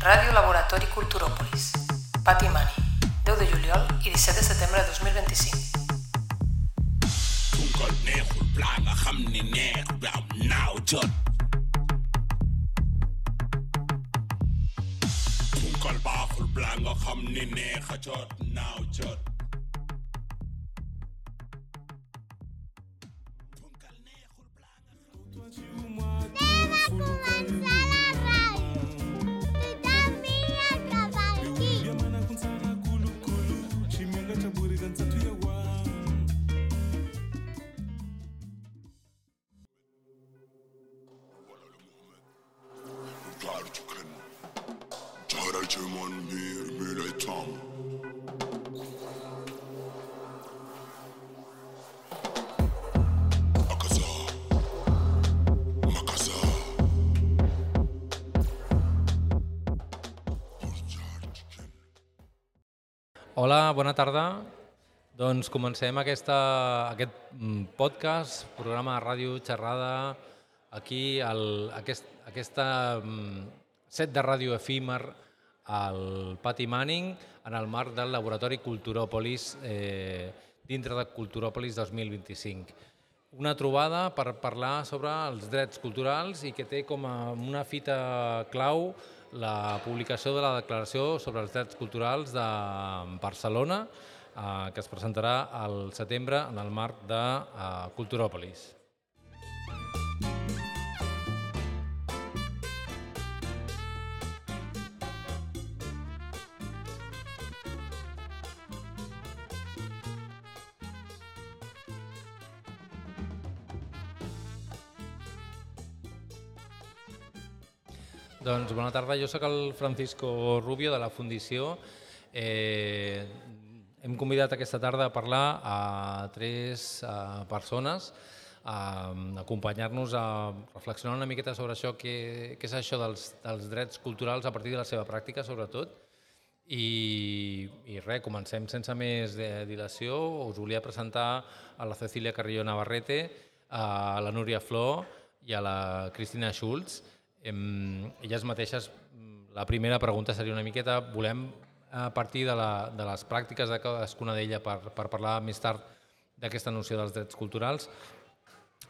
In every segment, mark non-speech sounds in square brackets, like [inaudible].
Ràdio Laboratori Culturópolis. Pati Mani. 10 de juliol i 17 de setembre de 2025. Tunkel neexul pla nga xam ne neex waaw naaw Hola, bona tarda. Doncs comencem aquesta, aquest mm, podcast, programa de ràdio, xerrada, aquí, al, aquest, aquesta mm, set de ràdio efímer al Pati Manning en el marc del Laboratori Culturòpolis eh, dintre de Culturòpolis 2025. Una trobada per parlar sobre els drets culturals i que té com a una fita clau la publicació de la Declaració sobre els Drets Culturals de Barcelona, eh, que es presentarà al setembre en el marc de eh, Culturòpolis. Bona tarda, jo sóc el Francisco Rubio de la Fundició. Eh, hem convidat aquesta tarda a parlar a tres eh, persones a acompanyar-nos a reflexionar una miqueta sobre això, què, què és això dels, dels drets culturals a partir de la seva pràctica, sobretot. I, i res, comencem sense més dilació. Us volia presentar a la Cecília Carrillo Navarrete, a la Núria Flor i a la Cristina Schultz. Em, elles mateixes, la primera pregunta seria una miqueta, volem a partir de, la, de les pràctiques de cadascuna d'ella per, per parlar més tard d'aquesta noció dels drets culturals.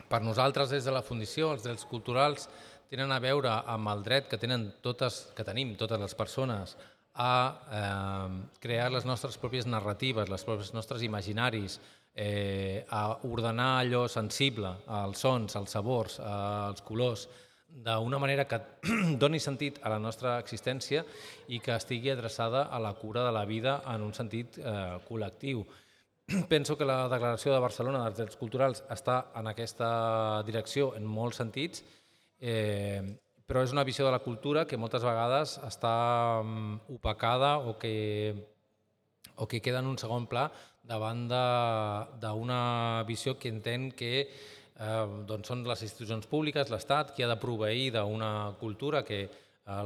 Per nosaltres, des de la Fundició, els drets culturals tenen a veure amb el dret que tenen totes, que tenim totes les persones a eh, crear les nostres pròpies narratives, les pròpies nostres imaginaris, eh, a ordenar allò sensible, als sons, als sabors, als colors, d'una manera que [clears throat] doni sentit a la nostra existència i que estigui adreçada a la cura de la vida en un sentit eh, col·lectiu. [clears throat] Penso que la Declaració de Barcelona dels Drets Culturals està en aquesta direcció en molts sentits, eh, però és una visió de la cultura que moltes vegades està mm, opacada o que, o que queda en un segon pla davant d'una visió que entén que doncs són les institucions públiques, l'Estat, qui ha de proveir d'una cultura que eh,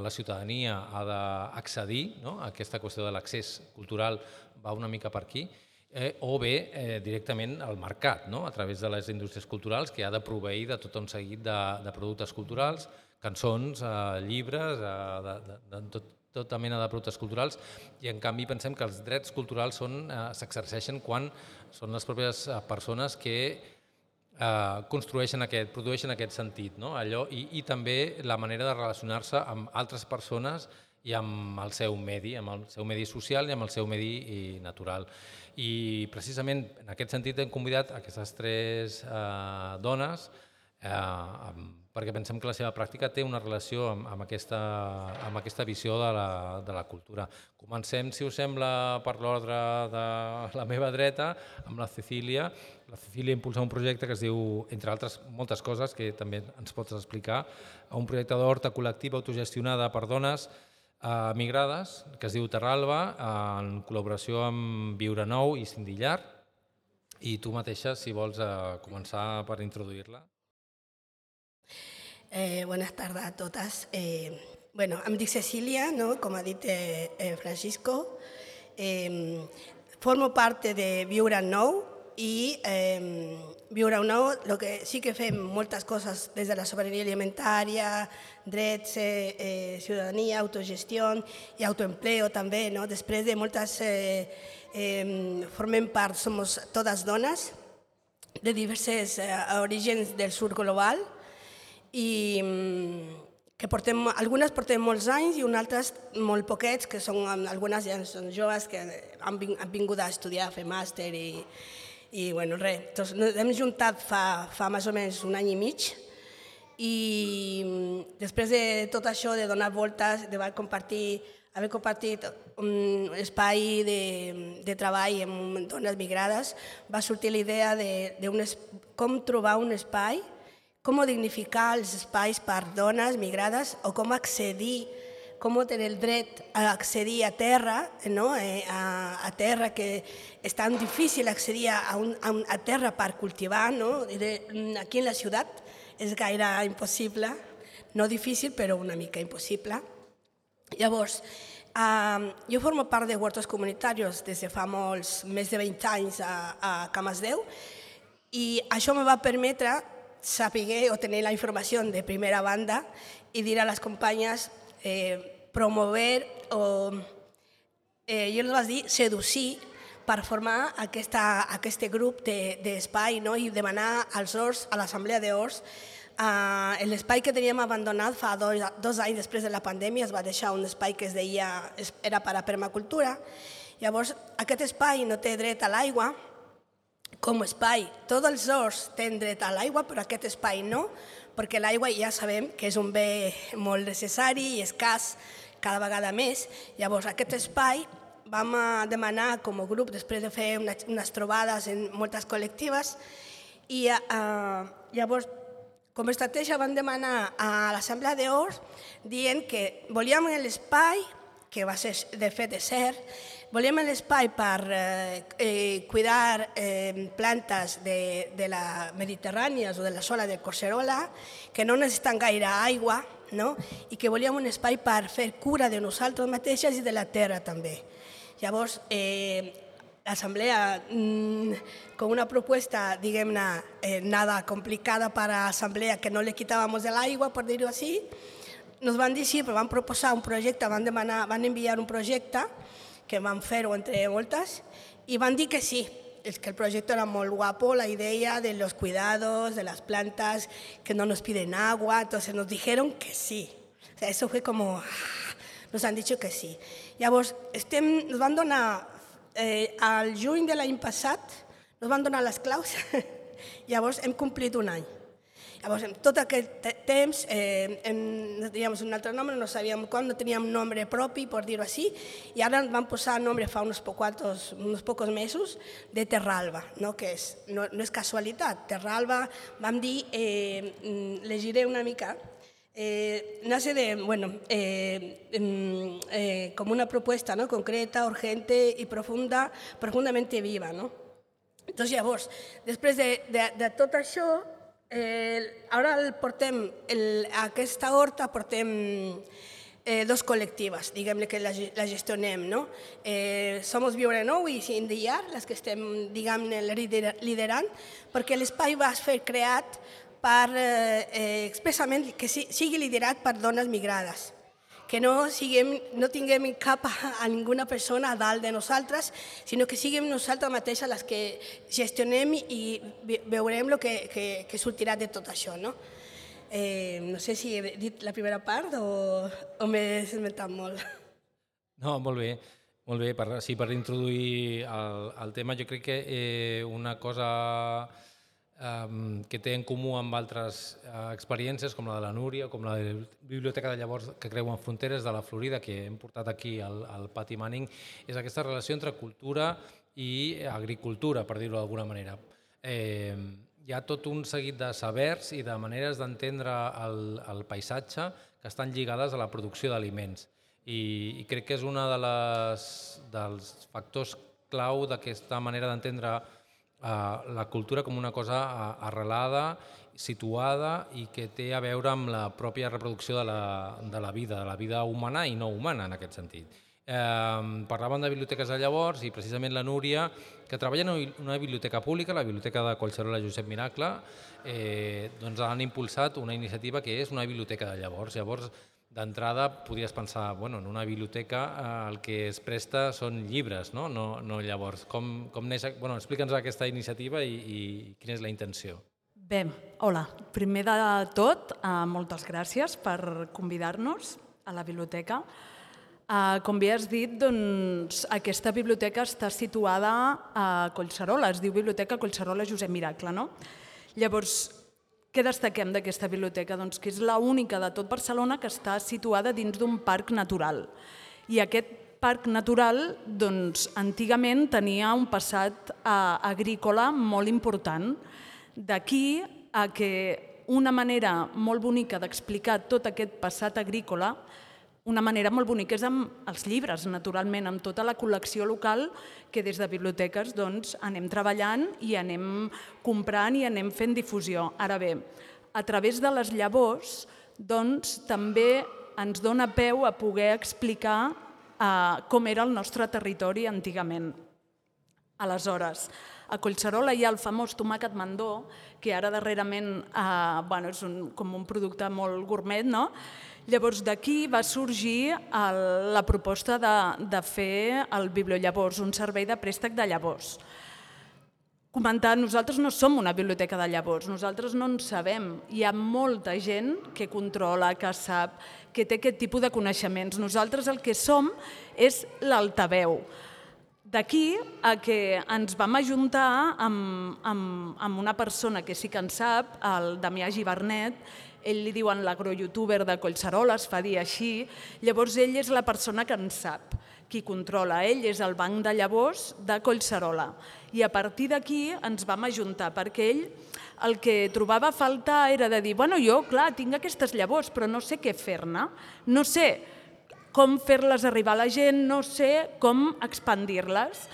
la ciutadania ha d'accedir, no? aquesta qüestió de l'accés cultural va una mica per aquí, eh, o bé eh, directament al mercat, no? a través de les indústries culturals, que ha de proveir de tot un seguit de, de productes culturals, cançons, eh, llibres, eh, de, de, de tot, tota mena de productes culturals i en canvi pensem que els drets culturals eh, s'exerceixen quan són les pròpies eh, persones que eh, construeixen aquest, produeixen aquest sentit, no? Allò, i, i també la manera de relacionar-se amb altres persones i amb el seu medi, amb el seu medi social i amb el seu medi natural. I precisament en aquest sentit hem convidat aquestes tres eh, dones eh, amb, perquè pensem que la seva pràctica té una relació amb, amb, aquesta, amb aquesta visió de la, de la cultura. Comencem, si us sembla, per l'ordre de la meva dreta, amb la Cecília. La Cecília impulsa un projecte que es diu, entre altres moltes coses, que també ens pots explicar, un projecte d'horta col·lectiva autogestionada per dones eh, migrades, que es diu Terralba, en col·laboració amb Viure Nou i Sindillar. I tu mateixa, si vols eh, començar per introduir-la. Eh, buenas tardes a totes. Eh, bueno, em dic Cecília, no? com ha dit eh, eh, Francisco. Eh, formo parte de Viure Nou i eh, viure nou, lo que sí que fem moltes coses des de la sobirania alimentària, drets, eh, eh, ciutadania, autogestió i autoempleo també, no? Després de moltes... Eh, eh, formem part, som totes dones, de diversos eh, orígens del sud global i mm, que portem, algunes portem molts anys i unes altres molt poquets, que són, algunes ja són joves que han, han vingut a estudiar, a fer màster i, i bueno, res. Doncs ens hem juntat fa, fa més o menys un any i mig i mm, després de tot això, de donar voltes, de compartir haver compartit un espai de, de treball amb dones migrades, va sortir la idea de, de un, com trobar un espai, com dignificar els espais per dones migrades o com accedir com tenir el dret a accedir a terra, no? eh, a, a terra que és tan difícil accedir a, un, a, a terra per cultivar, no? aquí en la ciutat és gaire impossible, no difícil però una mica impossible. Llavors, eh, jo formo part de huertos comunitaris des de fa molts, més de 20 anys a, a Camasdeu i això me va permetre saber o tenir la informació de primera banda i dir a les companyes eh, promover o, eh, jo els vaig dir, seducir per formar aquesta, aquest grup d'espai de, no? i demanar als ORS, a l'assemblea d'ORS, Uh, L'espai que teníem abandonat fa dos, dos anys després de la pandèmia es va deixar un espai que es deia era per a permacultura. Llavors, aquest espai no té dret a l'aigua com a espai. Tots els horts tenen dret a l'aigua, però aquest espai no, perquè l'aigua ja sabem que és un bé molt necessari i escàs cada vegada més. Llavors, aquest espai vam demanar com a grup, després de fer unes, trobades en moltes col·lectives, i uh, llavors com a estratègia van demanar a l'Assemblea d'Ors dient que volíem l'espai, que va ser de fet de cert, volíem l'espai per eh, eh, cuidar eh, plantes de, de la Mediterrània o de la zona de Corserola, que no necessiten gaire aigua, no? i que volíem un espai per fer cura de nosaltres mateixes i de la terra també. Llavors, eh, l'Assemblea mmm, con una propuesta, diguem-ne, eh, nada complicada para la Asamblea, que no le quitábamos el agua, por dir-ho així, nos van dir sí, però van proposar un projecte, van, demanar, van enviar un projecte, que van fer-ho entre moltes, i van dir que sí, es que el proyecto era muy guapo, la idea de los cuidados, de las plantas, que no nos piden agua, entonces nos dijeron que sí. O sea, eso fue como, ah, nos han dicho que sí. Llavors, estem, nos van donar eh, al juny de l'any passat ens van donar les claus, [laughs] llavors hem complit un any. Llavors, en tot aquest temps, eh, hem, teníem un altre nom, no sabíem quan, no teníem nombre propi, per dir-ho així, i ara ens van posar nombre fa uns, poquatos, uns pocs mesos de Terralba, no? que és, no, no és casualitat. Terralba, vam dir, eh, llegiré una mica, Eh, nace de, bueno, eh, eh, como una propuesta ¿no? concreta, urgente y profunda, profundamente viva. No? Entonces, llavors, després de, de, de tot això, eh, ara el portem, el, aquesta horta portem eh, dos col·lectives, diguem-ne que la, la gestionem. No? Eh, Somos Viure Nou i Sindiar, les que estem, diguem-ne, liderant, perquè l'espai va ser creat per, eh, eh, expressament que sigui liderat per dones migrades, que no, siguem, no tinguem cap a, a ninguna persona a dalt de nosaltres, sinó que siguem nosaltres mateixes les que gestionem i veurem el que, que, que sortirà de tot això. No? Eh, no sé si he dit la primera part o, o m'he inventat molt. No, molt bé. Molt bé, per, sí, per introduir el, el tema, jo crec que eh, una cosa que té en comú amb altres uh, experiències com la de la Núria, com la de la Biblioteca de Llavors que creuen fronteres de la Florida, que hem portat aquí al, al Pati Manning, és aquesta relació entre cultura i agricultura, per dir-ho d'alguna manera. Eh, hi ha tot un seguit de sabers i de maneres d'entendre el, el paisatge que estan lligades a la producció d'aliments. I, I crec que és un dels factors clau d'aquesta manera d'entendre eh, la cultura com una cosa eh, arrelada, situada i que té a veure amb la pròpia reproducció de la, de la vida, de la vida humana i no humana en aquest sentit. Eh, parlàvem de biblioteques de llavors i precisament la Núria, que treballa en una bi- una biblioteca pública, la Biblioteca de Collserola Josep Miracle, eh, doncs han impulsat una iniciativa que és una biblioteca de llavors. Llavors, d'entrada, podries pensar, bueno, en una biblioteca eh, el que es presta són llibres, no, no, no llavors. Com, com neix, bueno, explica'ns aquesta iniciativa i, i quina és la intenció. Bé, hola. Primer de tot, eh, moltes gràcies per convidar-nos a la biblioteca. Eh, com bé has dit, doncs, aquesta biblioteca està situada a Collserola, es diu Biblioteca Collserola Josep Miracle, no? Llavors, què destaquem d'aquesta biblioteca? Doncs que és l'única de tot Barcelona que està situada dins d'un parc natural. I aquest parc natural, doncs, antigament tenia un passat eh, agrícola molt important. D'aquí a que una manera molt bonica d'explicar tot aquest passat agrícola, una manera molt bonica és amb els llibres, naturalment, amb tota la col·lecció local que des de biblioteques doncs, anem treballant i anem comprant i anem fent difusió. Ara bé, a través de les llavors, doncs, també ens dona peu a poder explicar eh, com era el nostre territori antigament. Aleshores, a Collserola hi ha el famós tomàquet mandó, que ara darrerament eh, bueno, és un, com un producte molt gourmet, no? Llavors d'aquí va sorgir el, la proposta de, de fer el Bibliollavors, un servei de préstec de llavors. Comentar, nosaltres no som una biblioteca de llavors, nosaltres no en sabem. Hi ha molta gent que controla, que sap, que té aquest tipus de coneixements. Nosaltres el que som és l'altaveu. D'aquí a que ens vam ajuntar amb, amb, amb una persona que sí que en sap, el Damià Givernet, ell li diuen l'agrojoutuber de Collserola, es fa dir així, llavors ell és la persona que en sap, qui controla. Ell és el banc de llavors de Collserola. I a partir d'aquí ens vam ajuntar, perquè ell el que trobava a faltar era de dir, bueno, jo, clar, tinc aquestes llavors, però no sé què fer-ne, no sé com fer-les arribar a la gent, no sé com expandir-les.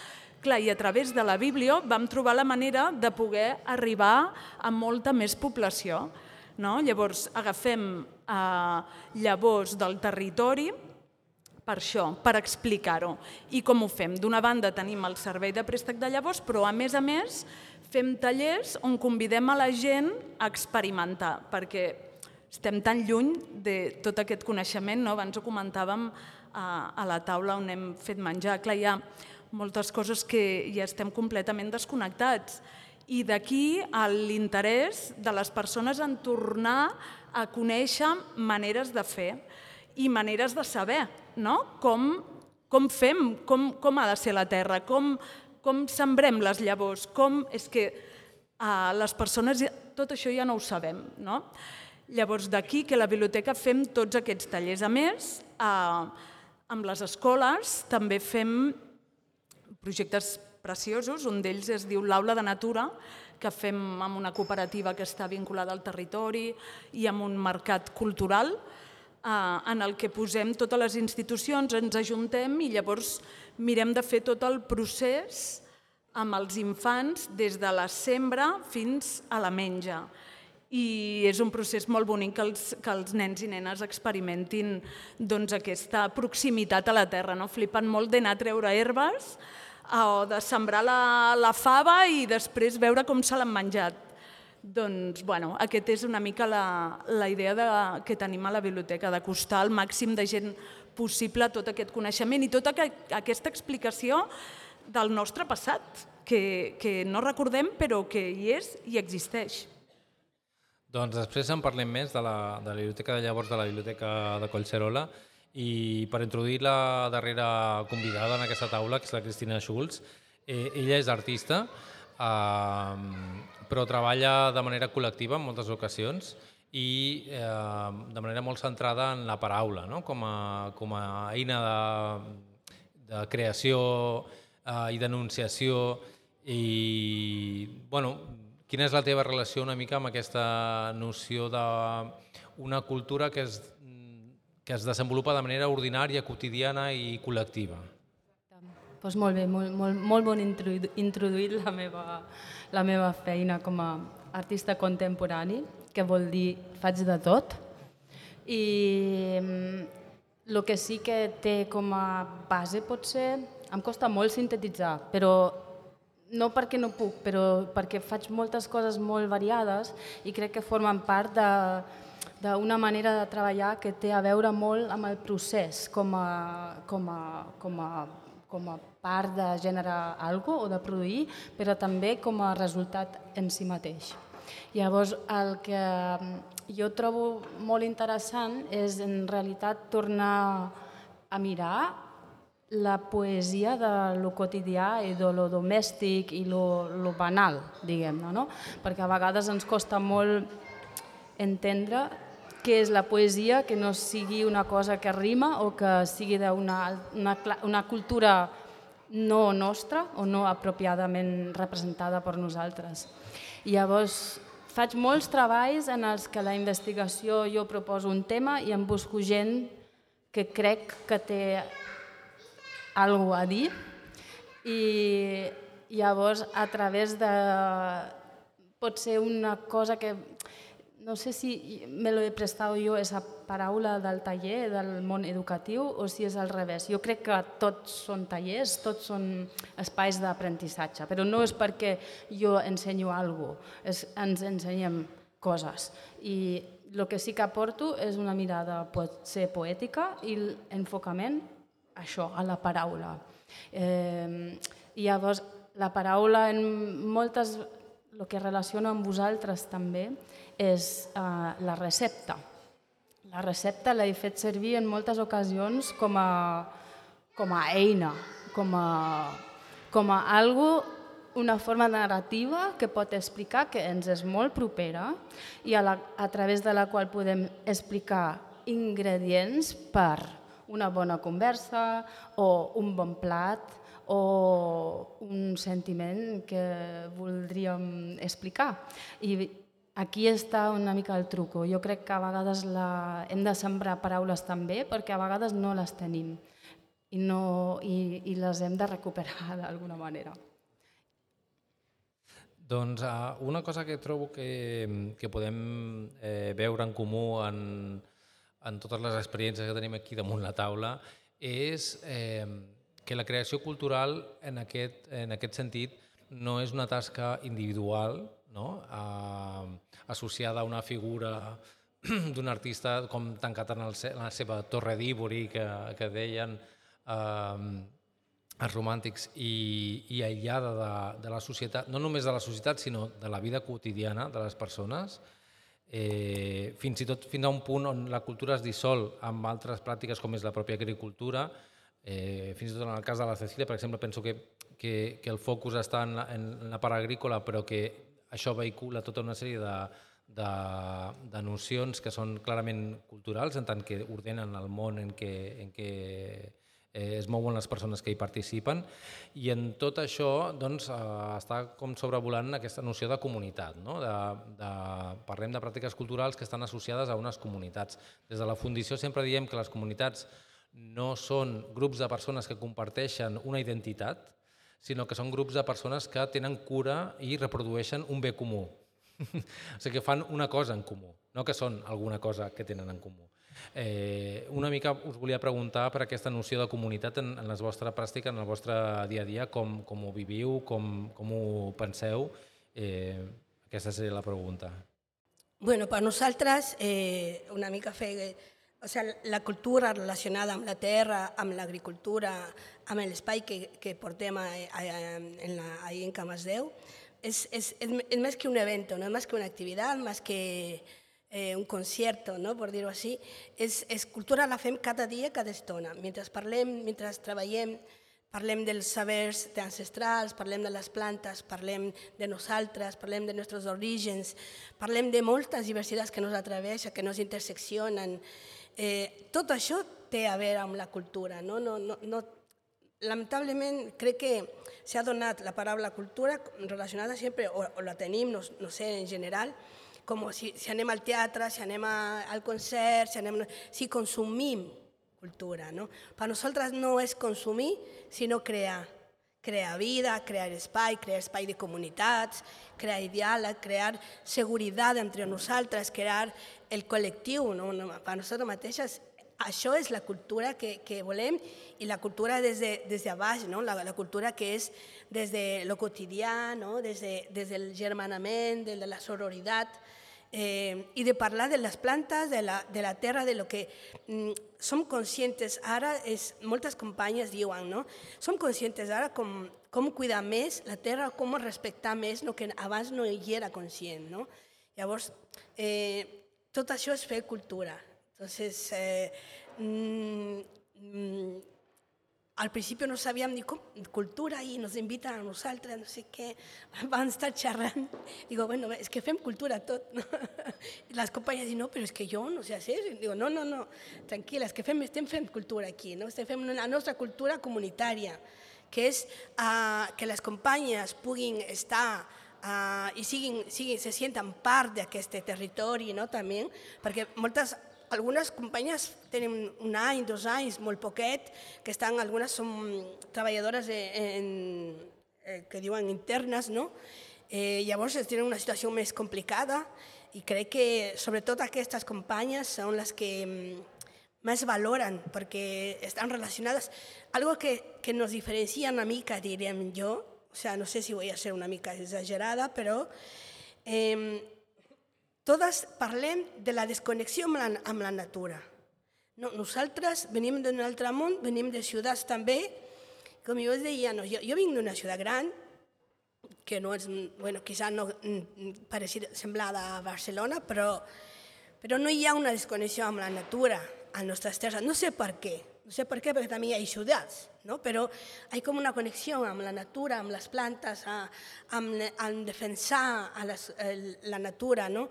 Clar, i a través de la Bíblia vam trobar la manera de poder arribar a molta més població. No? Llavors, agafem eh, llavors del territori per això, per explicar-ho. I com ho fem? D'una banda tenim el servei de préstec de llavors, però a més a més fem tallers on convidem a la gent a experimentar, perquè estem tan lluny de tot aquest coneixement, no? abans ho comentàvem a, a la taula on hem fet menjar. Clar, hi ha moltes coses que ja estem completament desconnectats. I d'aquí l'interès de les persones en tornar a conèixer maneres de fer i maneres de saber, no? Com, com fem, com, com ha de ser la terra, com, com sembrem les llavors, com... És que uh, les persones, tot això ja no ho sabem, no? Llavors, d'aquí que la biblioteca fem tots aquests tallers. A més, uh, amb les escoles també fem projectes preciosos, un d'ells es diu l'Aula de Natura, que fem amb una cooperativa que està vinculada al territori i amb un mercat cultural, eh, en el que posem totes les institucions, ens ajuntem i llavors mirem de fer tot el procés amb els infants des de la sembra fins a la menja. I és un procés molt bonic que els, que els nens i nenes experimentin doncs, aquesta proximitat a la terra. No? Flipen molt d'anar a treure herbes eh, o de sembrar la, la fava i després veure com se l'han menjat. Doncs, bueno, aquest és una mica la, la idea de, que tenim a la biblioteca, d'acostar al màxim de gent possible tot aquest coneixement i tota aqu aquesta explicació del nostre passat, que, que no recordem però que hi és i existeix. Doncs després en parlem més de la, de la biblioteca de llavors de la biblioteca de Collserola i per introduir la darrera convidada en aquesta taula, que és la Cristina Schulz, eh, ella és artista, eh, però treballa de manera col·lectiva en moltes ocasions i eh, de manera molt centrada en la paraula, no? com, a, com a eina de, de creació eh, i denunciació i, bueno, quina és la teva relació una mica amb aquesta noció d'una cultura que es, que es desenvolupa de manera ordinària, quotidiana i col·lectiva? Doncs molt bé, molt, molt, molt bon introdu- introduït la meva, la meva feina com a artista contemporani, que vol dir faig de tot. I mm, el que sí que té com a base potser, em costa molt sintetitzar, però no perquè no puc, però perquè faig moltes coses molt variades i crec que formen part de, d'una manera de treballar que té a veure molt amb el procés com a, com a, com a, com a part de generar alguna o de produir, però també com a resultat en si mateix. Llavors, el que jo trobo molt interessant és en realitat tornar a mirar la poesia de lo quotidià i de lo domèstic i lo, lo banal, diguem-ne, no? Perquè a vegades ens costa molt entendre què és la poesia, que no sigui una cosa que rima o que sigui d'una una, una cultura no nostra o no apropiadament representada per nosaltres. I llavors faig molts treballs en els que la investigació jo proposo un tema i em busco gent que crec que té alguna a dir i llavors a través de pot ser una cosa que no sé si me lo he prestat jo, esa paraula del taller, del món educatiu, o si és al revés. Jo crec que tots són tallers, tots són espais d'aprenentatge, però no és perquè jo ensenyo alguna cosa, ens ensenyem coses. I el que sí que aporto és una mirada pot ser poètica i l'enfocament això, a la paraula. Eh, llavors, la paraula en moltes... El que relaciona amb vosaltres també és eh, la recepta. La recepta l'he fet servir en moltes ocasions com a, com a eina, com a, com a algo, una forma narrativa que pot explicar que ens és molt propera i a, la, a través de la qual podem explicar ingredients per una bona conversa o un bon plat o un sentiment que voldríem explicar. I aquí està una mica el truco. Jo crec que a vegades la... hem de sembrar paraules també perquè a vegades no les tenim i, no, i, i les hem de recuperar [laughs] d'alguna manera. Doncs uh, una cosa que trobo que, que podem eh, veure en comú en, en totes les experiències que tenim aquí damunt la taula és eh, que la creació cultural en aquest, en aquest sentit no és una tasca individual no? eh, associada a una figura [clears throat] d'un artista com tancat en, el, en la seva torre d'Ívori que, que deien eh, els romàntics i, i aïllada de, de la societat, no només de la societat sinó de la vida quotidiana de les persones, eh, fins i tot fins a un punt on la cultura es dissol amb altres pràctiques com és la pròpia agricultura, eh, fins i tot en el cas de la Cecília, per exemple, penso que, que, que el focus està en la, en la part agrícola, però que això vehicula tota una sèrie de, de, de nocions que són clarament culturals, en tant que ordenen el món en què, en què eh, es mouen les persones que hi participen i en tot això doncs, eh, està com sobrevolant aquesta noció de comunitat. No? De, de, parlem de pràctiques culturals que estan associades a unes comunitats. Des de la Fundició sempre diem que les comunitats no són grups de persones que comparteixen una identitat, sinó que són grups de persones que tenen cura i reprodueixen un bé comú. [laughs] o sigui que fan una cosa en comú, no que són alguna cosa que tenen en comú. Eh, una mica us volia preguntar per aquesta noció de comunitat en, en la vostra pràctica, en el vostre dia a dia, com, com ho viviu, com, com ho penseu. Eh, aquesta seria la pregunta. Bueno, per nosaltres, eh, una mica fer... O sea, la cultura relacionada amb la terra, amb l'agricultura, amb l'espai que, que portem a, a, en la, ahí en Camasdeu, és, és, és, és més que un evento, no és més que una activitat, més que eh, un concierto, ¿no? por dir-ho així, és, és cultura la fem cada dia, cada estona. Mentre parlem, mentre treballem, parlem dels sabers ancestrals, parlem de les plantes, parlem de nosaltres, parlem de nostres orígens, parlem de moltes diversitats que nos atravessa, que nos interseccionen. Eh, tot això té a veure amb la cultura. No? No, no, no, lamentablement crec que s'ha donat la paraula cultura relacionada sempre, o, o la tenim, no, no sé, en general, com si, si anem al teatre, si anem a, al concert, si, anem, si consumim cultura. No? Per nosaltres no és consumir, sinó crear. Crear vida, crear espai, crear espai de comunitats, crear diàleg, crear seguretat entre nosaltres, crear el col·lectiu. No? Per nosaltres mateixes això és la cultura que, que volem i la cultura des de, des de baix, no? la, la cultura que és des de lo quotidià, no? des, de, des del germanament, de la sororitat, eh, i de parlar de les plantes, de la, de la terra, de lo que mm, som conscientes ara, és, moltes companyes diuen, no? som conscientes ara com, com cuidar més la terra, com respectar més el que abans no hi era conscient. No? Llavors, eh, tot això és fer cultura. Entonces, eh, mm, mm, al principi no sabíem ni cultura i nos inviten a nosaltres, no sé què, [laughs] van estar xerrant. Digo, bueno, és que fem cultura tot. [laughs] No? I les companyes diuen, no, però és que jo no sé hacer. Digo, no, no, no, tranquil·la, és que fem, estem fent cultura aquí, no? estem fent la nostra cultura comunitària, que és uh, que les companyes puguin estar uh, i siguin, siguin, se sientan part d'aquest territori, no? també, perquè moltes algunes companyes tenen un any, dos anys, molt poquet, que estan, algunes són treballadores en, en, que diuen internes, no? Eh, llavors tenen una situació més complicada i crec que sobretot aquestes companyes són les que més valoren perquè estan relacionades. Algo que, que nos diferencia una mica, diríem jo, o sea, no sé si voy a ser una mica exagerada, però eh, totes parlem de la desconnexió amb la, amb la natura. No, nosaltres venim d'un altre món, venim de ciutats també, com jo deia, no, jo, jo vinc d'una ciutat gran, que no és, bueno, quizá no parecir semblada a Barcelona, però, però no hi ha una desconnexió amb la natura a nostres terres. No sé per què, no sé per què, perquè també hi ha ciutats, no? però hi com una connexió amb la natura, amb les plantes, a, amb, amb defensar a les, el, la natura. No?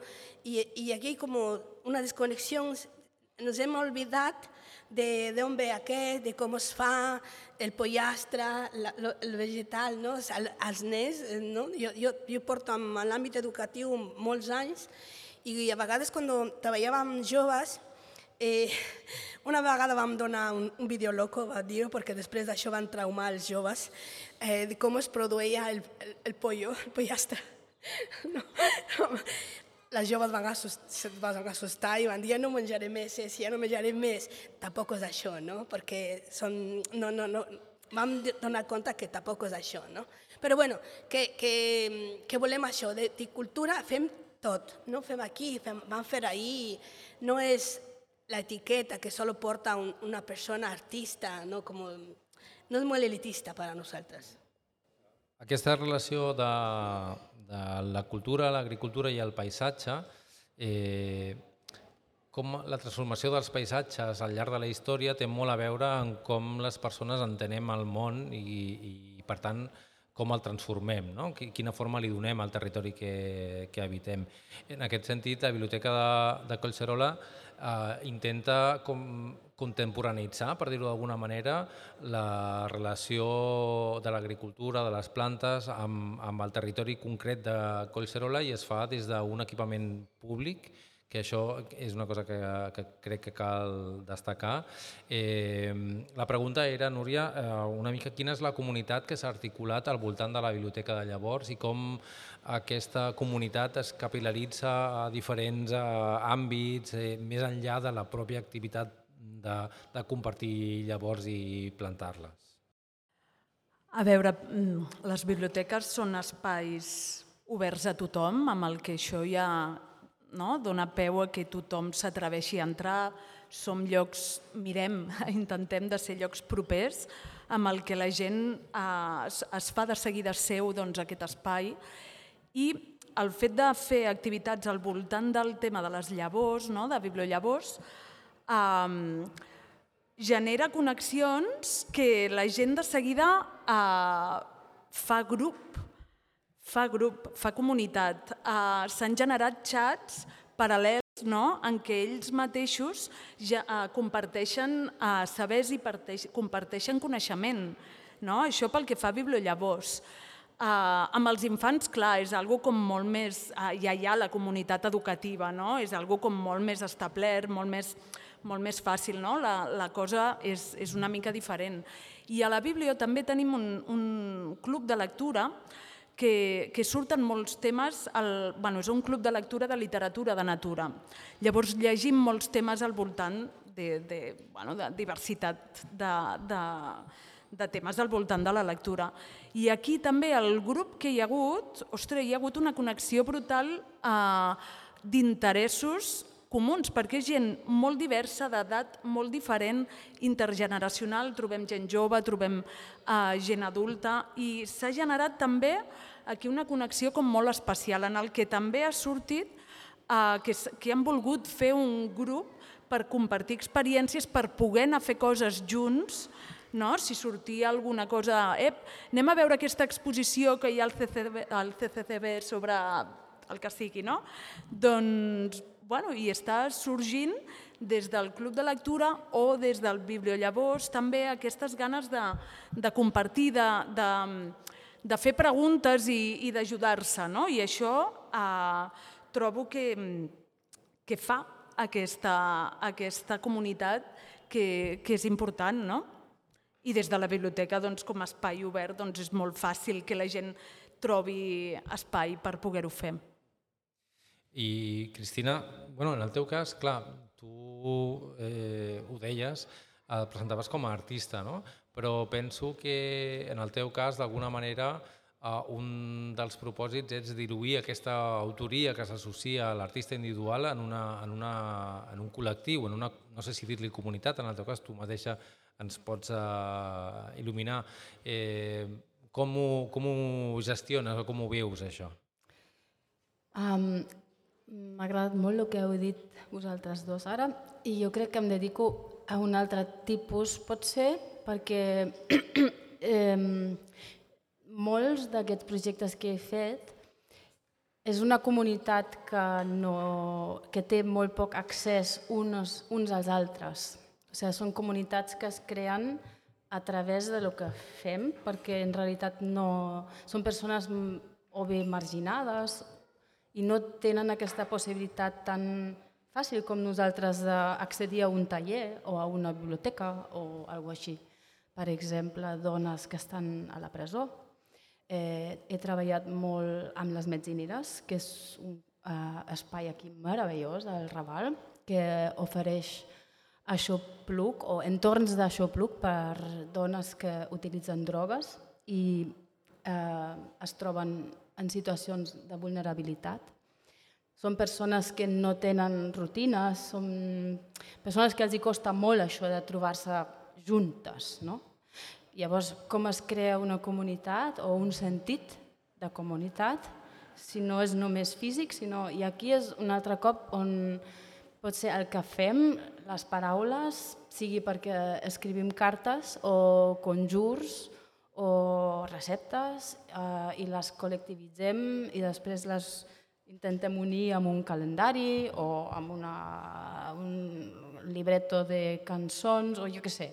I, I aquí com una desconnexió, ens hem oblidat d'on ve aquest, de com es fa el pollastre, la, el vegetal, no? els nens. No? Jo, jo, jo porto en l'àmbit educatiu molts anys i a vegades quan treballava amb joves Eh, una vegada vam donar un, un vídeo loco, va dir perquè després d'això van traumar els joves, eh, de com es produïa el, el, el pollo, el pollastre. [laughs] No. Les joves van, assustar, van assustar i van dir, ja no menjaré més, eh, si ja no menjaré més, tampoc és això, no? Perquè són, no, no, no, vam donar compte que tampoc és això, no? Però bueno, que, que, que volem això, de, de cultura fem tot, no fem aquí, fem, vam fer ahir, no és la etiqueta que solo porta un, una persona artista, no, como, no és molt elitista per a nosaltres. Aquesta relació de, de la cultura, l'agricultura i el paisatge, eh, com la transformació dels paisatges al llarg de la història té molt a veure en com les persones entenem el món i, i per tant, com el transformem, no? quina forma li donem al territori que, que habitem. En aquest sentit, la Biblioteca de, de Collserola eh, intenta com, contemporaneïtzar, per dir-ho d'alguna manera, la relació de l'agricultura, de les plantes, amb, amb el territori concret de Collserola i es fa des d'un equipament públic que això és una cosa que, que crec que cal destacar. Eh, la pregunta era, Núria, eh, una mica quina és la comunitat que s'ha articulat al voltant de la biblioteca de llavors i com aquesta comunitat es capilaritza a diferents eh, àmbits, eh, més enllà de la pròpia activitat de, de compartir llavors i plantar-les. A veure, mm, les biblioteques són espais oberts a tothom, amb el que això ja no? dona peu a que tothom s'atreveixi a entrar, som llocs, mirem, [laughs] intentem de ser llocs propers, amb el que la gent eh, es fa de seguida seu doncs, aquest espai i el fet de fer activitats al voltant del tema de les llavors, no? de bibliollavors, eh, genera connexions que la gent de seguida eh, fa grup, fa grup, fa comunitat. Uh, S'han generat xats paral·lels no? en què ells mateixos ja uh, comparteixen uh, sabers i parteix, comparteixen coneixement. No? Això pel que fa a bibliollavors. Uh, amb els infants, clar, és algo com molt més... Uh, ja hi ha la comunitat educativa, no? És algo com molt més establert, molt més, molt més fàcil, no? La, la cosa és, és una mica diferent. I a la Bíblia també tenim un, un club de lectura que, que surten molts temes, al, bueno, és un club de lectura de literatura de natura. Llavors llegim molts temes al voltant de, de, bueno, de diversitat de, de, de temes al voltant de la lectura. I aquí també el grup que hi ha hagut, ostres, hi ha hagut una connexió brutal eh, d'interessos comuns, perquè és gent molt diversa, d'edat molt diferent, intergeneracional, trobem gent jove, trobem eh, gent adulta, i s'ha generat també aquí una connexió com molt especial, en el que també ha sortit eh, que, que han volgut fer un grup per compartir experiències, per poder anar a fer coses junts, no? si sortia alguna cosa, ep, anem a veure aquesta exposició que hi ha al CCB, al CCCB sobre el que sigui, no? Doncs bueno, i està sorgint des del club de lectura o des del bibliollavors també aquestes ganes de, de compartir, de, de, de fer preguntes i, i d'ajudar-se. No? I això eh, trobo que, que fa aquesta, aquesta comunitat que, que és important. No? I des de la biblioteca, doncs, com a espai obert, doncs, és molt fàcil que la gent trobi espai per poder-ho fer. I, Cristina, bueno, en el teu cas, clar, tu eh, ho deies, et presentaves com a artista, no? però penso que en el teu cas, d'alguna manera, eh, un dels propòsits és diluir aquesta autoria que s'associa a l'artista individual en, una, en, una, en un col·lectiu, en una, no sé si dir-li comunitat, en el teu cas tu mateixa ens pots eh, il·luminar. Eh, com, ho, com ho gestiones o com ho vius, això? Um, M'ha agradat molt el que heu dit vosaltres dos ara i jo crec que em dedico a un altre tipus, pot ser perquè [clears throat] eh, molts d'aquests projectes que he fet és una comunitat que, no, que té molt poc accés uns, uns als altres. O sigui, són comunitats que es creen a través de lo que fem, perquè en realitat no... Són persones o bé marginades i no tenen aquesta possibilitat tan fàcil com nosaltres d'accedir a un taller o a una biblioteca o alguna així. Per exemple, dones que estan a la presó. Eh, he treballat molt amb les metzineres, que és un eh, espai aquí meravellós, al Raval, que ofereix aixopluc o entorns d'aixopluc per dones que utilitzen drogues i eh, es troben en situacions de vulnerabilitat. Són persones que no tenen rutines, són persones que els costa molt això de trobar-se juntes. No? Llavors, com es crea una comunitat o un sentit de comunitat si no és només físic, sinó... I aquí és un altre cop on pot ser el que fem, les paraules, sigui perquè escrivim cartes o conjurs o receptes eh, i les col·lectivitzem i després les intentem unir amb un calendari o amb una, un libretto de cançons o jo què sé.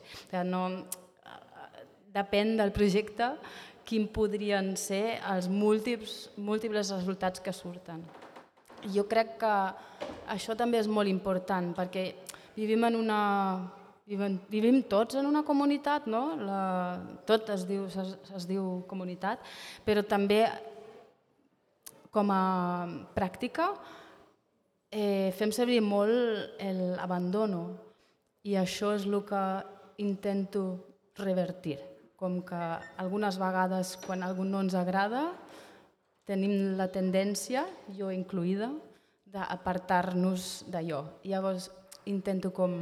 No, eh, depèn del projecte quin podrien ser els múltiples, múltiples resultats que surten. Jo crec que això també és molt important perquè vivim en una Vivim, vivim tots en una comunitat, no? La, tot es diu, es, es diu comunitat, però també com a pràctica eh, fem servir molt l'abandono i això és el que intento revertir. Com que algunes vegades quan algú no ens agrada tenim la tendència, jo incluïda, d'apartar-nos d'allò. Llavors intento com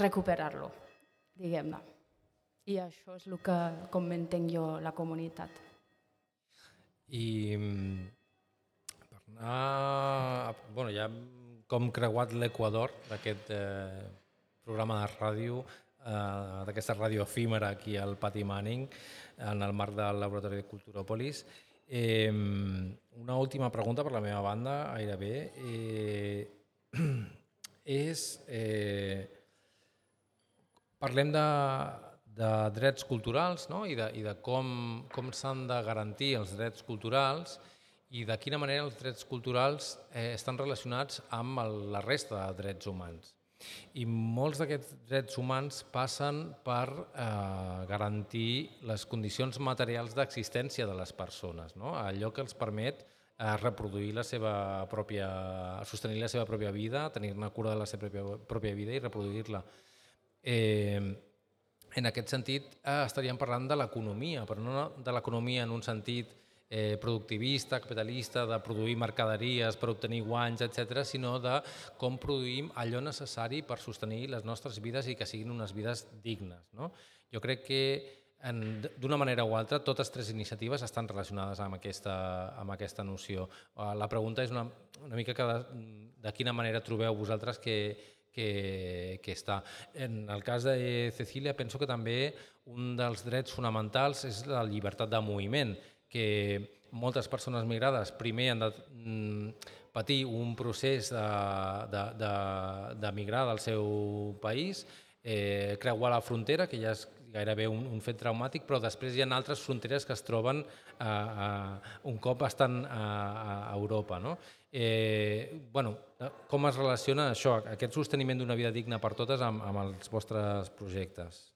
recuperar-lo, diguem-ne. I això és el que, com m'entenc jo, la comunitat. I mm, per anar... Bueno, ja com creuat l'Equador d'aquest eh, programa de ràdio, eh, d'aquesta ràdio efímera aquí al Pati Manning, en el marc del Laboratori de Culturopolis. Eh, una última pregunta per la meva banda, gairebé. Eh, [clears throat] és... Eh, Parlem de, de drets culturals no? i de, i de com, com s'han de garantir els drets culturals i de quina manera els drets culturals eh, estan relacionats amb el, la resta de drets humans. I molts d'aquests drets humans passen per eh, garantir les condicions materials d'existència de les persones, no? allò que els permet a reproduir la seva pròpia, sostenir la seva pròpia vida, tenir-ne cura de la seva pròpia, pròpia vida i reproduir-la. Eh, en aquest sentit, eh, estaríem parlant de l'economia, però no de l'economia en un sentit eh, productivista, capitalista, de produir mercaderies per obtenir guanys, etc, sinó de com produïm allò necessari per sostenir les nostres vides i que siguin unes vides dignes. No? Jo crec que d'una manera o altra, totes tres iniciatives estan relacionades amb aquesta, amb aquesta noció. Eh, La pregunta és una, una mica que de, de quina manera trobeu vosaltres que, que, que està. En el cas de Cecília, penso que també un dels drets fonamentals és la llibertat de moviment, que moltes persones migrades primer han de mm, patir un procés de, de, de, de migrar del seu país, eh, creuar la frontera, que ja és gairebé un, un fet traumàtic, però després hi ha altres fronteres que es troben a, a, un cop estan a, a Europa. No? Eh, bueno, com es relaciona això, aquest sosteniment d'una vida digna per totes amb, amb els vostres projectes?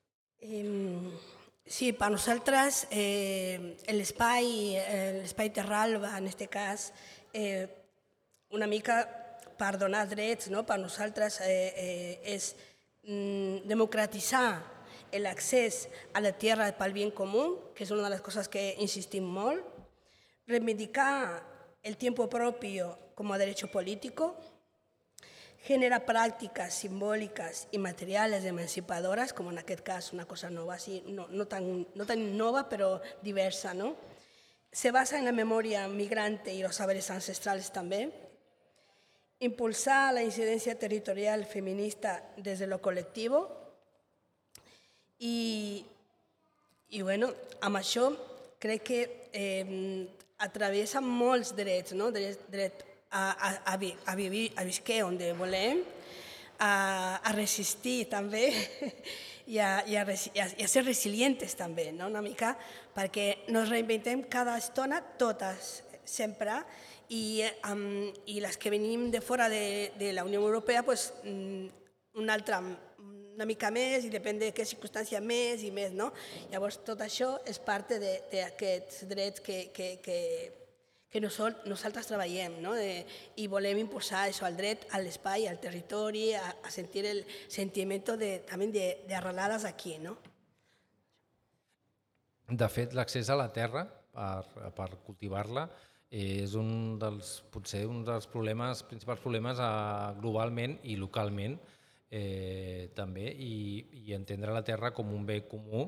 Sí, per nosaltres eh, l'espai l'espai Terralba, en aquest cas, eh, una mica per donar drets, no? per nosaltres eh, eh, és mm, democratitzar l'accés a la tierra pel bien común, que és una de les coses que insistim molt, reivindicar el tiempo propio como derecho político, genera prácticas simbólicas y materiales emancipadoras, como en aquest cas una cosa nova, sí, no, no, tan, no tan nova, pero diversa, ¿no? Se basa en la memoria migrante y los saberes ancestrales también. Impulsar la incidencia territorial feminista desde lo colectivo. I, i bueno, amb això crec que eh, atravessa molts drets, no? dret, dret a, a, a, vi, a, vivir, a visquer on volem, a, a resistir també [laughs] i a, i, a, i, a, ser resilientes també, no? una mica, perquè nos reinventem cada estona totes, sempre, i, um, i les que venim de fora de, de la Unió Europea, pues, mm, una altra una mica més i depèn de què circumstància més i més, no? Llavors, tot això és part d'aquests drets que, que, que, que nosaltres treballem, no? De, i volem impulsar això, el dret a l'espai, al territori, a, a sentir el sentiment de, també de, de arrelades aquí, no? De fet, l'accés a la terra per, per cultivar-la és un dels, potser un dels problemes, principals problemes eh, globalment i localment eh, també, i, i entendre la terra com un bé comú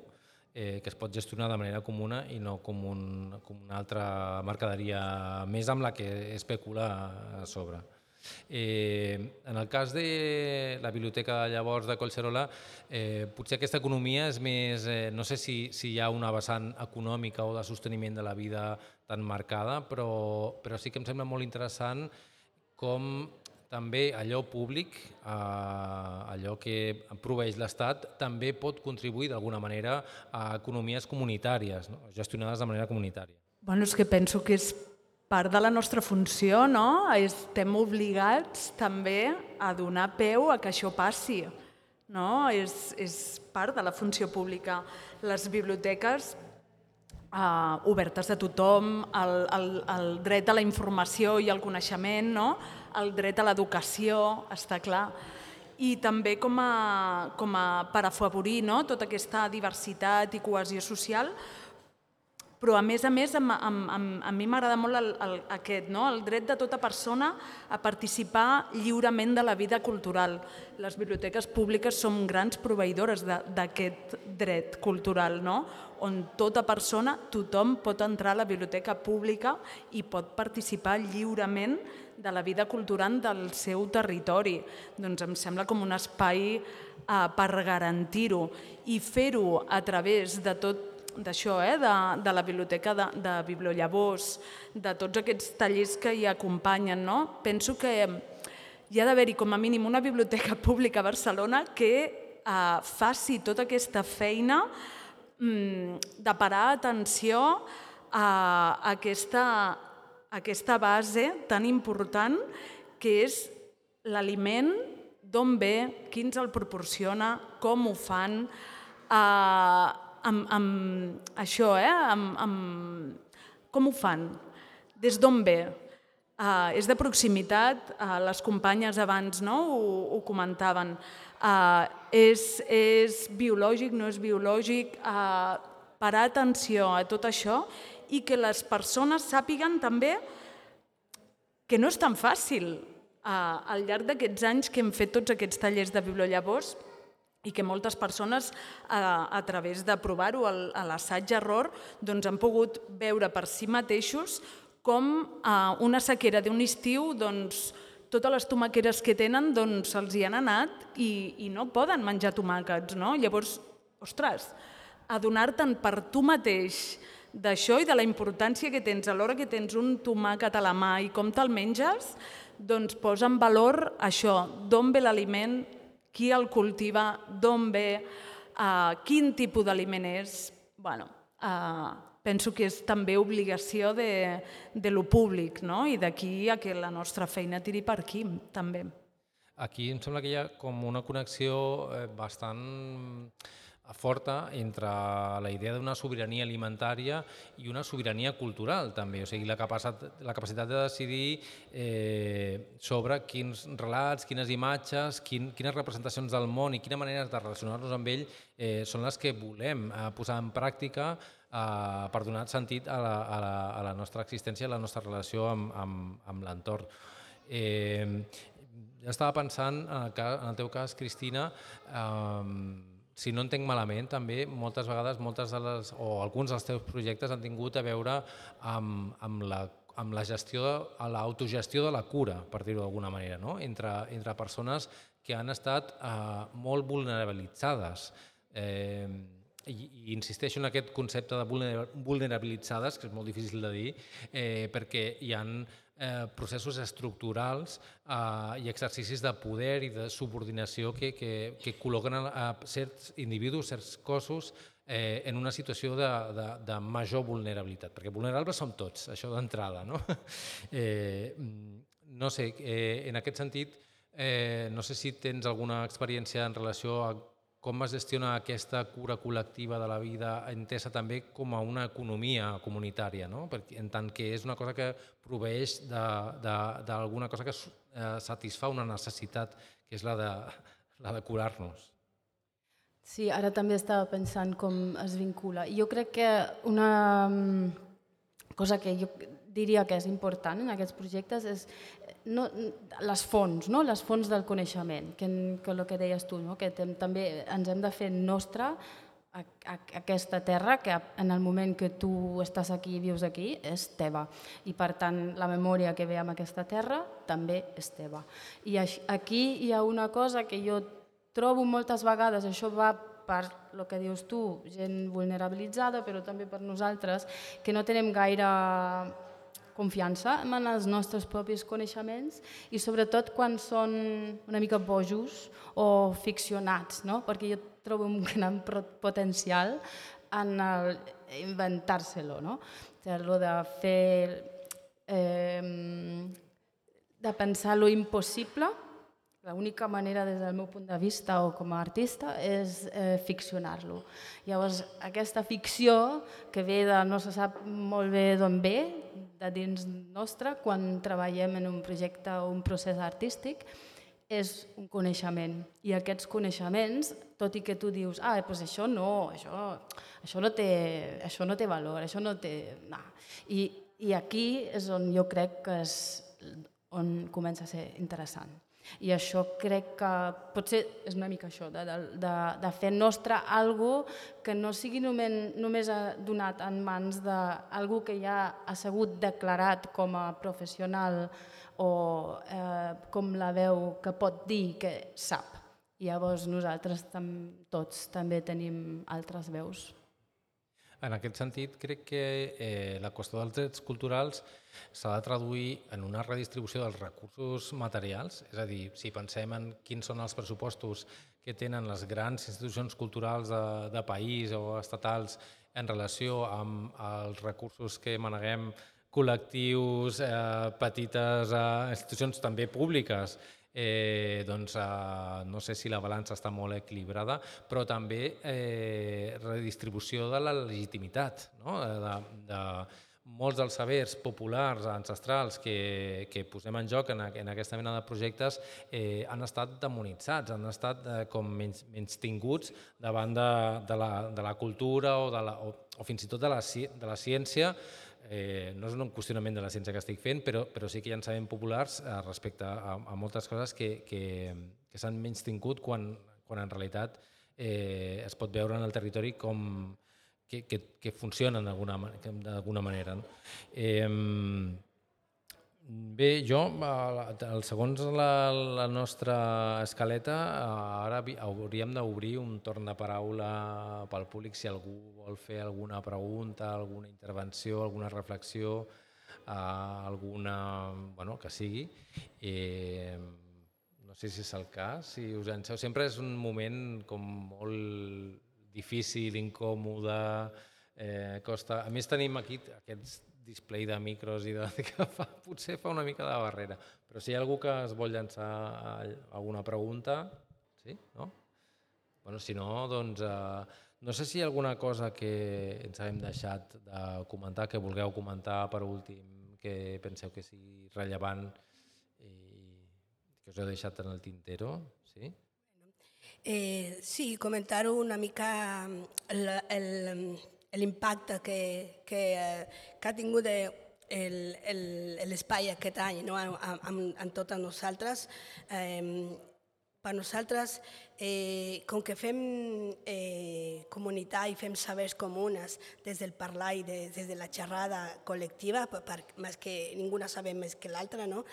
eh, que es pot gestionar de manera comuna i no com, un, com una altra mercaderia més amb la que especula a sobre. Eh, en el cas de la biblioteca llavors de Collserola, eh, potser aquesta economia és més, eh, no sé si, si hi ha una vessant econòmica o de sosteniment de la vida tan marcada, però, però sí que em sembla molt interessant com també allò públic, eh, allò que proveeix l'Estat, també pot contribuir d'alguna manera a economies comunitàries, no? gestionades de manera comunitària. Bueno, és que penso que és part de la nostra funció, no? Estem obligats també a donar peu a que això passi. No? És, és part de la funció pública. Les biblioteques eh, obertes a tothom, el, el, el dret a la informació i al coneixement, no? El dret a l'educació, està clar, i també com a, com a per afavorir no? tota aquesta diversitat i cohesió social, però a més a més a, a, a, a mi m'agrada molt el, el, aquest, no? el dret de tota persona a participar lliurement de la vida cultural. Les biblioteques públiques som grans proveïdores d'aquest dret cultural, no? on tota persona, tothom pot entrar a la biblioteca pública i pot participar lliurement de la vida cultural del seu territori. Doncs em sembla com un espai eh, per garantir-ho i fer-ho a través de tot d'això, eh? de, de la biblioteca de, de Bibliollavors, de tots aquests tallers que hi acompanyen. No? Penso que hi ha d'haver-hi com a mínim una biblioteca [laughs] pública a Barcelona que eh, faci tota aquesta feina mm, de parar atenció a aquesta, aquesta base tan important que és l'aliment, d'on ve, qui ens el proporciona, com ho fan, eh, amb, amb això, eh? amb, amb, com ho fan, des d'on ve. Uh, és de proximitat, uh, les companyes abans no, ho, ho comentaven. Uh, és, és biològic, no és biològic, uh, parar atenció a tot això i que les persones sàpiguen també que no és tan fàcil. Uh, al llarg d'aquests anys que hem fet tots aquests tallers de bibliollavors, i que moltes persones a, a través de provar-ho a l'assaig-error doncs han pogut veure per si mateixos com a una sequera d'un estiu doncs, totes les tomaqueres que tenen doncs, se'ls hi han anat i, i no poden menjar tomàquets. No? Llavors, ostres, adonar-te'n per tu mateix d'això i de la importància que tens a l'hora que tens un tomàquet a la mà i com te'l menges, doncs posa en valor això, d'on ve l'aliment, qui el cultiva, d'on ve, uh, quin tipus d'aliment és. Bueno, uh, penso que és també obligació de, de lo públic no? i d'aquí a que la nostra feina tiri per aquí també. Aquí em sembla que hi ha com una connexió eh, bastant forta entre la idea d'una sobirania alimentària i una sobirania cultural també, o sigui, la capacitat, la capacitat de decidir eh, sobre quins relats, quines imatges, quin, quines representacions del món i quina manera de relacionar-nos amb ell eh, són les que volem eh, posar en pràctica eh, per donar sentit a la, a, la, a la nostra existència, a la nostra relació amb, amb, amb l'entorn. Eh, jo estava pensant, en el, cas, en el teu cas, Cristina, eh, si no entenc malament, també moltes vegades moltes de les, o alguns dels teus projectes han tingut a veure amb, amb la amb la gestió, a l'autogestió de la cura, per dir-ho d'alguna manera, no? entre, entre persones que han estat eh, molt vulnerabilitzades. Eh, i, i insisteixo en aquest concepte de vulnerabilitzades, que és molt difícil de dir, eh, perquè hi han eh, processos estructurals eh, i exercicis de poder i de subordinació que, que, que col·loquen a, certs individus, certs cossos, eh, en una situació de, de, de major vulnerabilitat, perquè vulnerables som tots, això d'entrada. No? [laughs] Eh, no sé, eh, en aquest sentit, eh, no sé si tens alguna experiència en relació a com es gestiona aquesta cura col·lectiva de la vida entesa també com a una economia comunitària, no? Perquè, en tant que és una cosa que proveeix d'alguna cosa que eh, satisfà una necessitat, que és la de, la de curar-nos. Sí, ara també estava pensant com es vincula. Jo crec que una mm, cosa que jo diria que és important en aquests projectes és no, les fonts, no? les fonts del coneixement, que, que el que deies tu, no? que també ens hem de fer nostra a, a, aquesta terra que en el moment que tu estàs aquí i vius aquí és teva i per tant la memòria que ve amb aquesta terra també és teva. I aquí hi ha una cosa que jo trobo moltes vegades, això va per el que dius tu, gent vulnerabilitzada, però també per nosaltres, que no tenem gaire confiança en els nostres propis coneixements i sobretot quan són una mica bojos o ficcionats, no? perquè jo trobo un gran potencial en inventar-se-lo, no? lo de fer, eh, de pensar lo impossible L'única manera des del meu punt de vista o com a artista és eh, ficcionar-lo. Llavors, aquesta ficció que ve de no se sap molt bé d'on ve, de dins nostre, quan treballem en un projecte o un procés artístic, és un coneixement. I aquests coneixements, tot i que tu dius, ah, doncs això no, això, això, no, té, això no té valor, això no té... No. I, I aquí és on jo crec que és on comença a ser interessant. I això crec que potser és una mica això, de, de, de fer nostre algo que no sigui només, només donat en mans d'algú que ja ha sigut declarat com a professional o eh, com la veu que pot dir que sap. Llavors nosaltres tam, tots també tenim altres veus. En aquest sentit, crec que eh, la qüestió dels drets culturals s'ha de traduir en una redistribució dels recursos materials, és a dir, si pensem en quins són els pressupostos que tenen les grans institucions culturals de, de país o estatals en relació amb els recursos que maneguem col·lectius, eh, petites eh, institucions també públiques, eh, doncs, eh, no sé si la balança està molt equilibrada, però també eh, redistribució de la legitimitat, no? de, de, molts dels sabers populars, ancestrals, que, que posem en joc en, en aquesta mena de projectes eh, han estat demonitzats, han estat eh, com menys, menys tinguts davant de, de, la, de la cultura o, de la, o, o fins i tot de la, de la ciència. Eh, no és un qüestionament de la ciència que estic fent, però, però sí que hi ha sabents populars eh, respecte a, a moltes coses que, que, que s'han menys tingut quan, quan en realitat eh, es pot veure en el territori com, que, que, que funcionen d'alguna manera. No? Eh, bé, jo, el, segons la, la nostra escaleta, ara hauríem d'obrir un torn de paraula pel públic si algú vol fer alguna pregunta, alguna intervenció, alguna reflexió, eh, alguna... bueno, que sigui. Eh, no sé si és el cas, si us en seu. Sempre és un moment com molt difícil, incòmode, eh, costa... A més tenim aquí aquests display de micros i de, [laughs] que fa, potser fa una mica de barrera. Però si hi ha algú que es vol llançar alguna pregunta, sí? No? Bueno, si no, doncs... Eh, no sé si hi ha alguna cosa que ens hem deixat de comentar, que vulgueu comentar per últim, que penseu que sigui rellevant i que us heu deixat en el tintero, sí? Eh, sí, comentar una mica el- el- l'impacte que, que, eh, que ha tingut eh, l'espai aquest any no? amb, amb, amb totes nosaltres. Eh, per nosaltres, eh, com que fem eh, comunitat i fem sabers comunes des del parlar i de, des de la xerrada col·lectiva, per, per, més que ningú no sabe més que l'altra, no?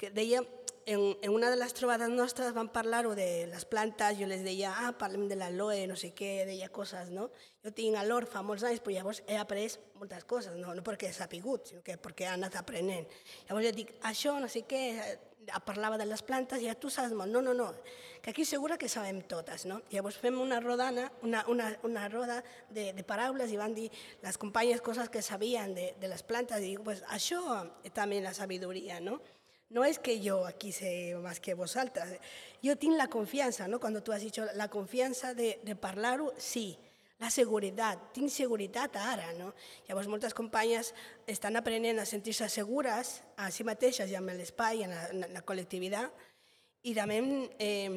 que deia, en, en una de les trobades nostres vam parlar-ho de les plantes, jo les deia, ah, parlem de l'aloe, no sé què, deia coses, no? Jo tinc alor fa molts anys, però llavors he après moltes coses, no, no perquè he sapigut, sinó que perquè he anat aprenent. Llavors jo dic, això, no sé què, parlava de les plantes, ja tu saps molt. No, no, no, que aquí segura que sabem totes, no? Llavors fem una rodana, una, una, una roda de, de paraules i van dir les companyes coses que sabien de, de les plantes i dic, pues això també la sabidoria, no? No es que yo aquí sé más que vosotras. Yo tengo la confianza, ¿no? Cuando tú has dicho la confianza de, de parlar, sí. La seguretat, tinc seguretat ara, no? Llavors, moltes companyes estan aprenent a sentir-se segures a si mateixes i amb l'espai, en la, en la col·lectivitat, i també eh,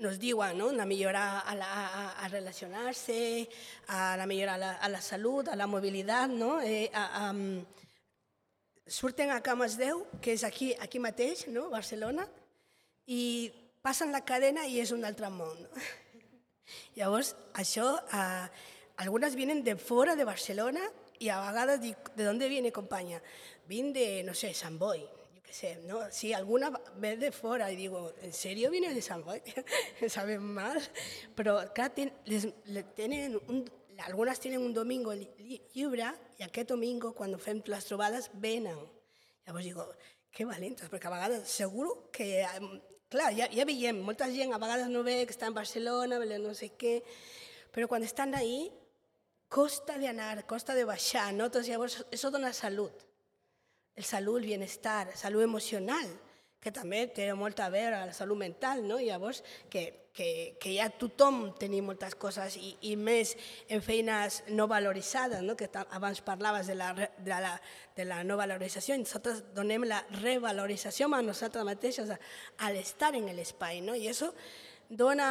nos diuen no? a millorar a, la, a, a relacionar-se, a la millorar a la, a la salut, a la mobilitat, no? Eh, a, a, surten a Cames 10, que és aquí, aquí mateix, no? Barcelona, i passen la cadena i és un altre món. No? [laughs] Llavors, això, eh, algunes vienen de fora de Barcelona i a vegades dic, ¿de dónde viene companya? Vin de, no sé, Sant Boi, yo qué sé, ¿no? Sí, alguna ve de fora y digo, ¿en serio viene de Sant Boi? [laughs] Saben mal. Però, clar, ten, les, le, tenen un, algunes tenen un domingo li, lliure i aquest domingo, quan fem les trobades, venen. Llavors digo, que valentes, perquè a vegades seguro que... Clar, ja, ja veiem, molta gent a vegades no ve que està en Barcelona, no sé què, però quan estan ahí costa de anar, costa de baixar, no? Entonces, llavors, això dona salut. El salut, el bienestar, salut emocional, que també té molt a veure amb la salut mental, no? Llavors, que, que, que ja tothom tenim moltes coses i, i més en feines no valoritzades, no? que abans parlaves de la, de la, de la no valorització, nosaltres donem la revalorització a nosaltres mateixos a l'estar en l'espai, no? i això dona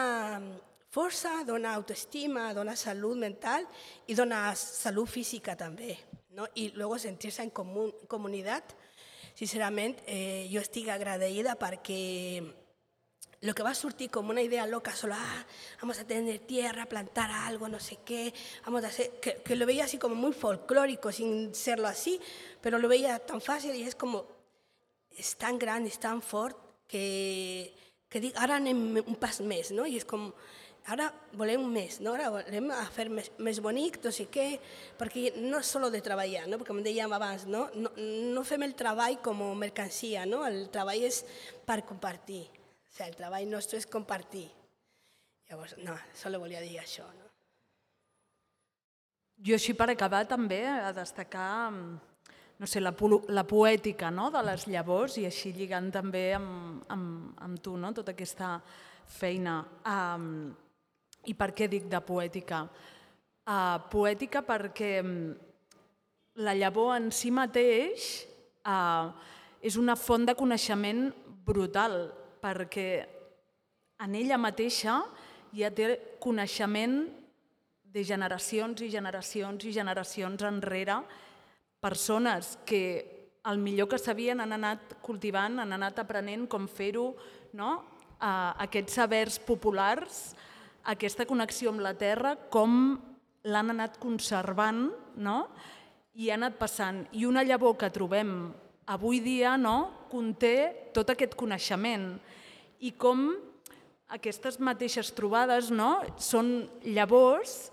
força, dona autoestima, dona salut mental i dona salut física també. No? I luego sentir-se en comun comunitat, sincerament, eh, jo estic agraïda perquè lo que va a surtir como una idea loca, solo, ah, vamos a tener tierra, plantar algo, no sé qué, vamos a hacer, que, que, lo veía así como muy folclórico, sin serlo así, pero lo veía tan fácil y es como, es tan grande, es tan fuerte, que, que dic, ara anem un pas més, no? I és com, ara volem més, no? Ara volem fer més, més bonic, no sé què, perquè no és solo de treballar, no? Perquè com dèiem abans, no? No, no fem el treball com a mercancia, no? El treball és per compartir. O sigui, el treball nostre és compartir. Llavors, no, solo volia dir això. No? Jo així per acabar també a destacar no sé, la, la poètica no? de les llavors i així lligant també amb, amb, amb tu, no? tota aquesta feina. Um, I per què dic de poètica? Uh, poètica perquè la llavor en si mateix eh, és una font de coneixement brutal, perquè en ella mateixa ja té coneixement de generacions i generacions i generacions enrere, persones que el millor que sabien han anat cultivant, han anat aprenent com fer-ho, no? Uh, aquests sabers populars, aquesta connexió amb la terra, com l'han anat conservant no? i ha anat passant. I una llavor que trobem avui dia no? conté tot aquest coneixement i com aquestes mateixes trobades no? són llavors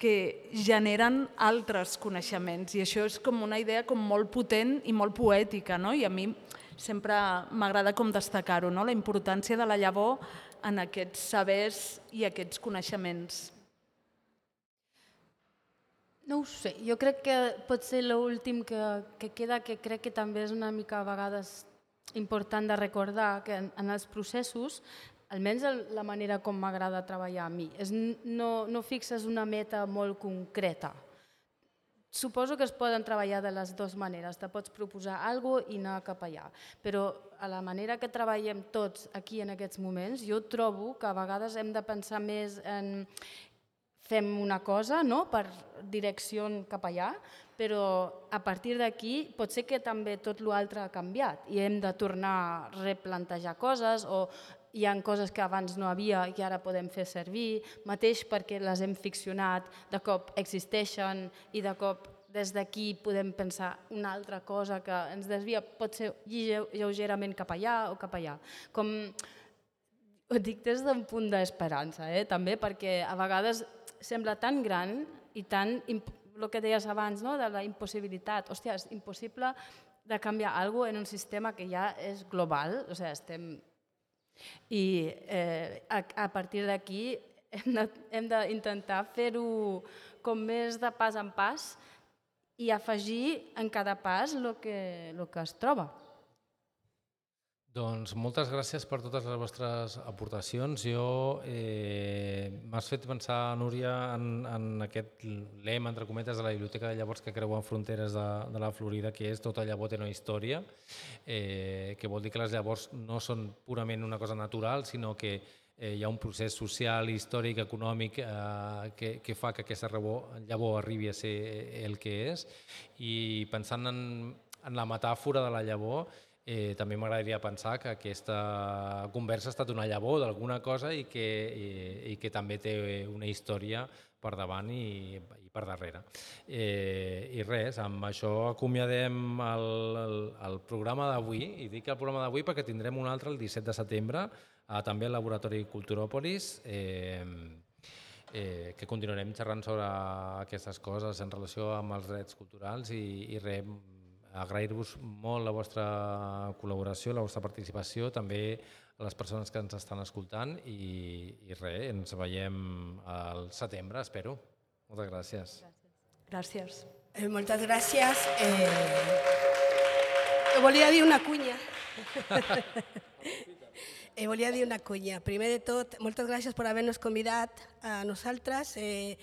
que generen altres coneixements i això és com una idea com molt potent i molt poètica no? i a mi sempre m'agrada com destacar-ho, no? la importància de la llavor en aquests sabers i aquests coneixements. No ho sé, jo crec que pot ser l'últim que, que queda, que crec que també és una mica a vegades important de recordar que en, en els processos almenys la manera com m'agrada treballar a mi, és no, no fixes una meta molt concreta. Suposo que es poden treballar de les dues maneres, te pots proposar alguna cosa i anar cap allà, però a la manera que treballem tots aquí en aquests moments, jo trobo que a vegades hem de pensar més en fem una cosa no? per direcció cap allà, però a partir d'aquí pot ser que també tot l'altre ha canviat i hem de tornar a replantejar coses o hi han coses que abans no havia i que ara podem fer servir, mateix perquè les hem ficcionat, de cop existeixen i de cop des d'aquí podem pensar una altra cosa que ens desvia, pot ser lleugerament cap allà o cap allà. Com ho dic des d'un punt d'esperança, eh? també perquè a vegades sembla tan gran i tan, el que deies abans, no? de la impossibilitat. Hòstia, és impossible de canviar alguna en un sistema que ja és global, o sigui, estem i eh, a, a partir d'aquí [laughs] hem d'intentar fer-ho com més de pas en pas i afegir en cada pas el que, el que es troba. Doncs moltes gràcies per totes les vostres aportacions. Jo eh, m'has fet pensar, Núria, en, en aquest lema, entre cometes, de la Biblioteca de Llavors que creuen fronteres de, de la Florida, que és tota llavor té una història, eh, que vol dir que les llavors no són purament una cosa natural, sinó que eh, hi ha un procés social, històric, econòmic eh, que, que fa que aquesta llavor, llavor arribi a ser el que és. I pensant en, en la metàfora de la llavor, Eh, també m'agradaria pensar que aquesta conversa ha estat una llavor d'alguna cosa i que, i, i que també té una història per davant i, i per darrere. Eh, I res, amb això acomiadem el, el, el programa d'avui, i dic el programa d'avui perquè tindrem un altre el 17 de setembre, eh, també al Laboratori Culturòpolis, eh, eh, que continuarem xerrant sobre aquestes coses en relació amb els drets culturals i, i res, agrair-vos molt la vostra col·laboració, la vostra participació, també a les persones que ens estan escoltant i, i res, ens veiem al setembre, espero. Moltes gràcies. Gràcies. gràcies. Eh, moltes gràcies. Eh, volia dir una cunya. [laughs] eh, volia dir una cunya. Primer de tot, moltes gràcies per haver-nos convidat a nosaltres. Eh,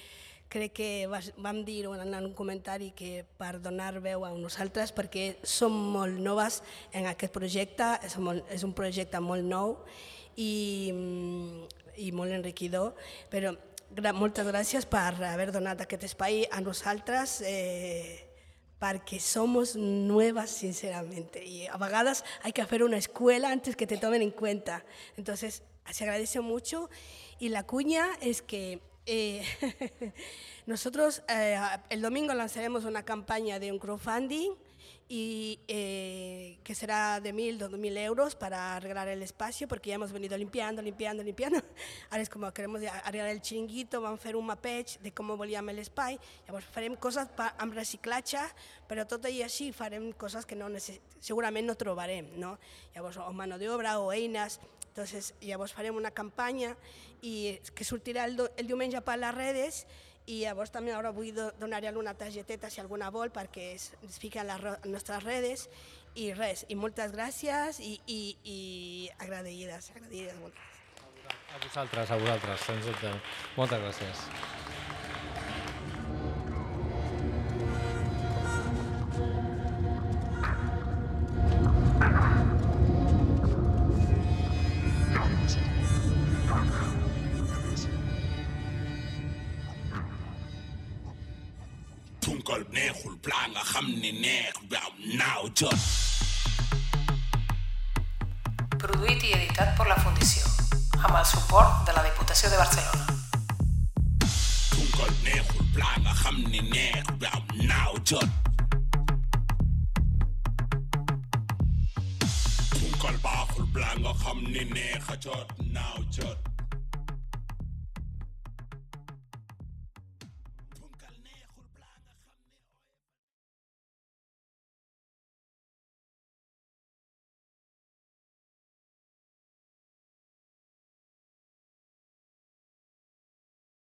crec que vam dir en un comentari que per donar veu a nosaltres perquè som molt noves en aquest projecte, és, molt, és un projecte molt nou i, i molt enriquidor, però moltes gràcies per haver donat aquest espai a nosaltres eh, perquè somos nuevas sinceramente y a vegades hay que hacer una escuela antes que te tomen en cuenta. Entonces, se agradece mucho y la cuña es que eh, [laughs] nosotros eh, el domingo lanzaremos una campaña de un crowdfunding y eh, que será de mil, dos mil euros para arreglar el espacio, porque ya hemos venido limpiando, limpiando, limpiando. [laughs] Ahora es como queremos arreglar el chiringuito, vamos a hacer un mapeig de cómo volíem l'espai, llavors farem coses pa, amb reciclatge, però tot i així farem coses que no segurament no trobarem, no? Llavors, o mano d'obra o eines, Entonces, llavors farem una campanya i que sortirà el, el diumenge per les redes i llavors també ara vull donar alguna targeteta si alguna vol perquè es, es fiqui a les nostres redes i res, i moltes gràcies i, i, i agraïdes, agraïdes moltes. A vosaltres, a vosaltres, sens dubte. Moltes gràcies. Tunkal neexul plan nga xam neex bi am naaw jot Produït i editat per la Fundició, amb el suport de la Diputació de Barcelona. Tunkal neexul plan nga xam ni neex naaw jot Tunkal baaxul plan nga xam ni neex a jot naaw jot